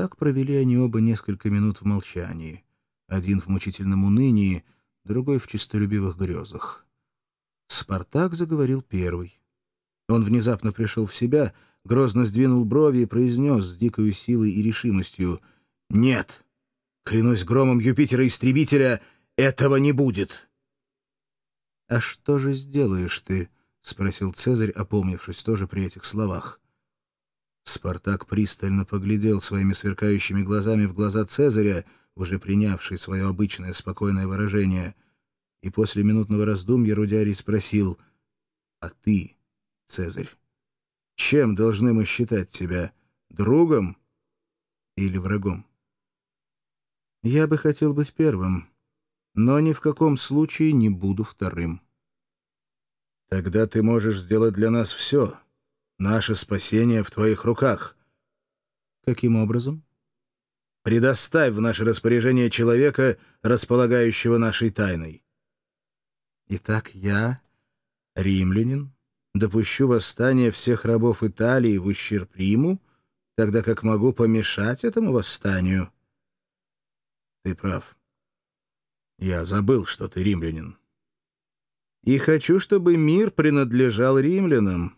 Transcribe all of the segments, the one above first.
Так провели они оба несколько минут в молчании. Один в мучительном унынии, другой в честолюбивых грезах. Спартак заговорил первый. Он внезапно пришел в себя, грозно сдвинул брови и произнес с дикой силой и решимостью «Нет! Клянусь громом Юпитера-истребителя, этого не будет!» «А что же сделаешь ты?» — спросил Цезарь, опомнившись тоже при этих словах. Спартак пристально поглядел своими сверкающими глазами в глаза Цезаря, уже принявший свое обычное спокойное выражение, и после минутного раздумья Рудярий спросил, «А ты, Цезарь, чем должны мы считать тебя, другом или врагом?» «Я бы хотел быть первым, но ни в каком случае не буду вторым». «Тогда ты можешь сделать для нас все», Наше спасение в твоих руках. Каким образом? Предоставь в наше распоряжение человека, располагающего нашей тайной. Итак, я, римлянин, допущу восстание всех рабов Италии в ущерб Риму, тогда как могу помешать этому восстанию. Ты прав. Я забыл, что ты римлянин. И хочу, чтобы мир принадлежал римлянам.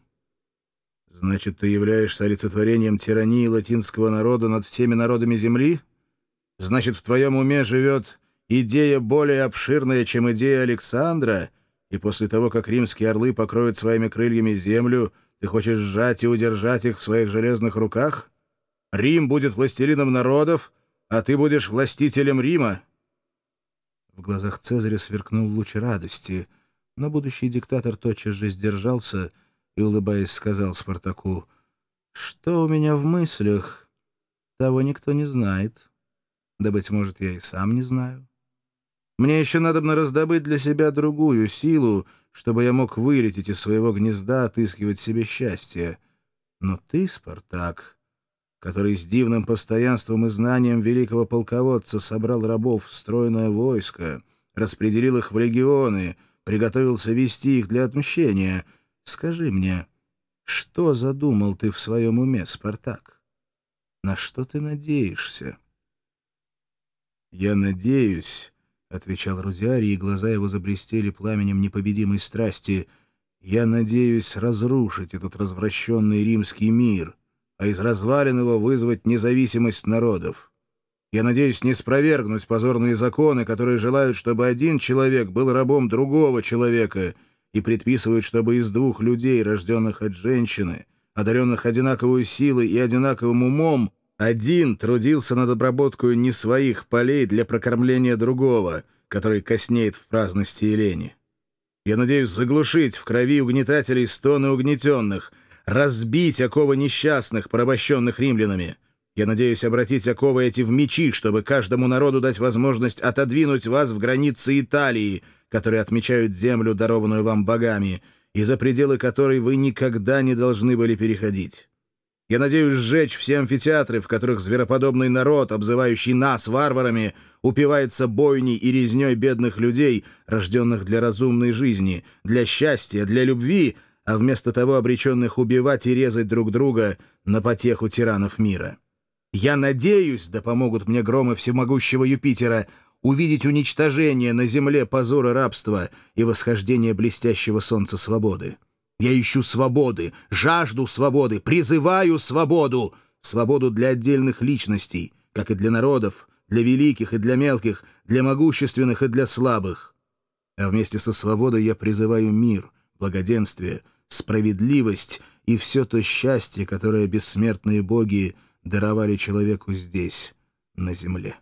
Значит, ты являешься олицетворением тирании латинского народа над всеми народами Земли? Значит, в твоем уме живет идея более обширная, чем идея Александра, и после того, как римские орлы покроют своими крыльями землю, ты хочешь сжать и удержать их в своих железных руках? Рим будет властелином народов, а ты будешь властителем Рима?» В глазах Цезаря сверкнул луч радости, но будущий диктатор тотчас же сдержался — и, улыбаясь, сказал Спартаку, «Что у меня в мыслях, того никто не знает. Да, быть может, я и сам не знаю. Мне еще надо бы раздобыть для себя другую силу, чтобы я мог вылететь из своего гнезда, отыскивать себе счастье. Но ты, Спартак, который с дивным постоянством и знанием великого полководца собрал рабов в стройное войско, распределил их в легионы, приготовился вести их для отмщения — Скажи мне, что задумал ты в своем уме, Спартак? На что ты надеешься? «Я надеюсь», — отвечал Рудиарий, и глаза его заблестели пламенем непобедимой страсти, «я надеюсь разрушить этот развращенный римский мир, а из развалин его вызвать независимость народов. Я надеюсь не спровергнуть позорные законы, которые желают, чтобы один человек был рабом другого человека — и предписывают, чтобы из двух людей, рожденных от женщины, одаренных одинаковой силой и одинаковым умом, один трудился над обработкой не своих полей для прокормления другого, который коснеет в праздности и лени. Я надеюсь заглушить в крови угнетателей стоны угнетенных, разбить оковы несчастных, порабощенных римлянами. Я надеюсь обратить оковы эти в мечи, чтобы каждому народу дать возможность отодвинуть вас в границы Италии — которые отмечают землю, дарованную вам богами, и за пределы которой вы никогда не должны были переходить. Я надеюсь сжечь все амфитеатры, в которых звероподобный народ, обзывающий нас варварами, упивается бойней и резней бедных людей, рожденных для разумной жизни, для счастья, для любви, а вместо того обреченных убивать и резать друг друга на потеху тиранов мира. Я надеюсь, да помогут мне громы всемогущего Юпитера, увидеть уничтожение на земле позора рабства и восхождение блестящего солнца свободы. Я ищу свободы, жажду свободы, призываю свободу, свободу для отдельных личностей, как и для народов, для великих и для мелких, для могущественных и для слабых. А вместе со свободой я призываю мир, благоденствие, справедливость и все то счастье, которое бессмертные боги даровали человеку здесь, на земле.